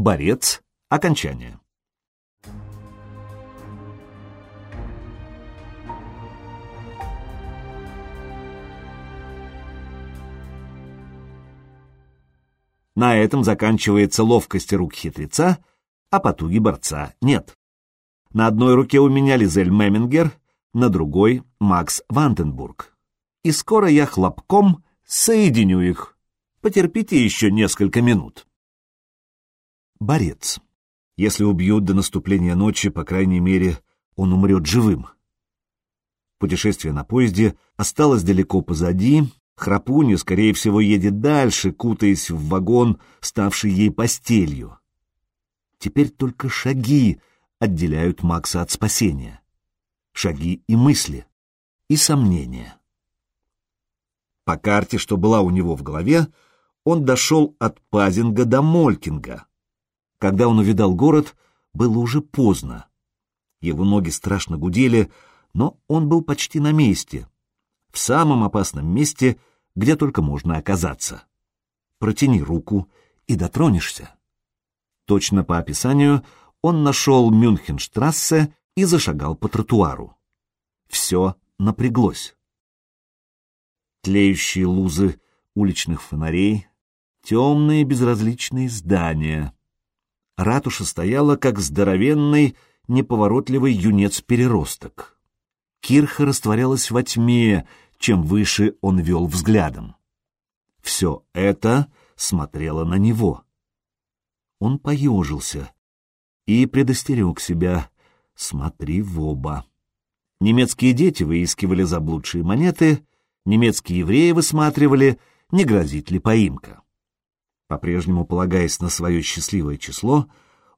Борец. Окончание. На этом заканчивается ловкость рук хитреца, а потуги борца нет. На одной руке у меня Лизель Мемингер, на другой — Макс Ванденбург. И скоро я хлопком соединю их. Потерпите еще несколько минут. Борец. Если убьют до наступления ночи, по крайней мере, он умрет живым. Путешествие на поезде осталось далеко позади, Храпунья, скорее всего, едет дальше, кутаясь в вагон, ставший ей постелью. Теперь только шаги отделяют Макса от спасения. Шаги и мысли, и сомнения. По карте, что была у него в голове, он дошел от Пазинга до Молькинга. Когда он увидал город, было уже поздно. Его ноги страшно гудели, но он был почти на месте. В самом опасном месте — где только можно оказаться. Протяни руку и дотронешься. Точно по описанию он нашел Мюнхенштрассе и зашагал по тротуару. Все напряглось. Тлеющие лузы уличных фонарей, темные безразличные здания. Ратуша стояла, как здоровенный, неповоротливый юнец-переросток. Кирха растворялась во тьме, чем выше он вел взглядом. Все это смотрело на него. Он поежился и предостерег себя «смотри в оба». Немецкие дети выискивали заблудшие монеты, немецкие евреи высматривали, не грозит ли поимка. По-прежнему полагаясь на свое счастливое число,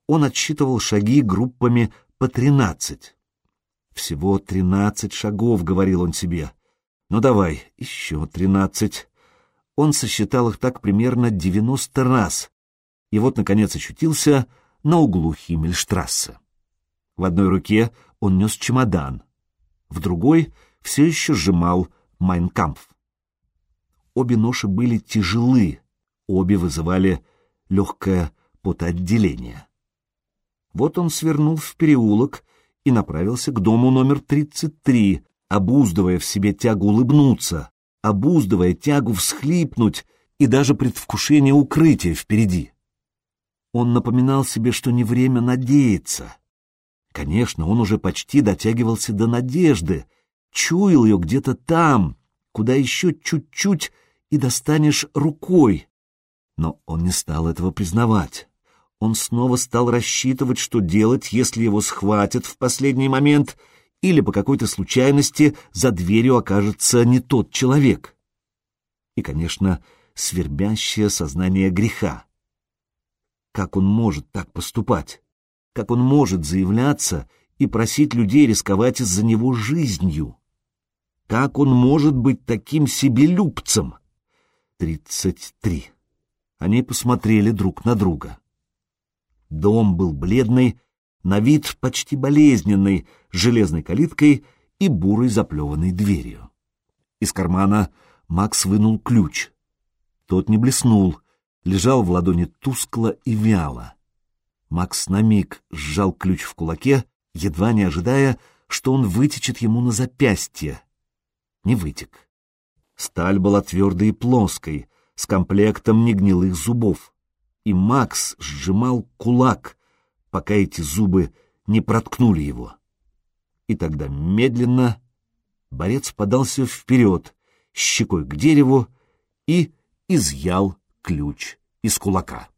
он отсчитывал шаги группами по тринадцать. «Всего тринадцать шагов», — говорил он себе, ну давай, еще тринадцать. Он сосчитал их так примерно девяносто раз. И вот, наконец, очутился на углу Химмельштрассе. В одной руке он нес чемодан, в другой все еще сжимал Майнкампф. Обе ноши были тяжелы, обе вызывали легкое потоотделение. Вот он свернул в переулок и направился к дому номер 33, обуздывая в себе тягу улыбнуться, обуздывая тягу всхлипнуть и даже предвкушение укрытия впереди. Он напоминал себе, что не время надеяться. Конечно, он уже почти дотягивался до надежды, чуял ее где-то там, куда еще чуть-чуть и достанешь рукой. Но он не стал этого признавать. Он снова стал рассчитывать, что делать, если его схватят в последний момент — или по какой-то случайности за дверью окажется не тот человек. И, конечно, свербящее сознание греха. Как он может так поступать? Как он может заявляться и просить людей рисковать из-за него жизнью? Как он может быть таким себелюбцем? Тридцать три. Они посмотрели друг на друга. Дом был бледный, на вид почти болезненный, с железной калиткой и бурой заплеванной дверью. Из кармана Макс вынул ключ. Тот не блеснул, лежал в ладони тускло и вяло. Макс на миг сжал ключ в кулаке, едва не ожидая, что он вытечет ему на запястье. Не вытек. Сталь была твердой и плоской, с комплектом негнилых зубов. И Макс сжимал кулак, пока эти зубы не проткнули его. И тогда медленно борец подался вперед, щекой к дереву и изъял ключ из кулака.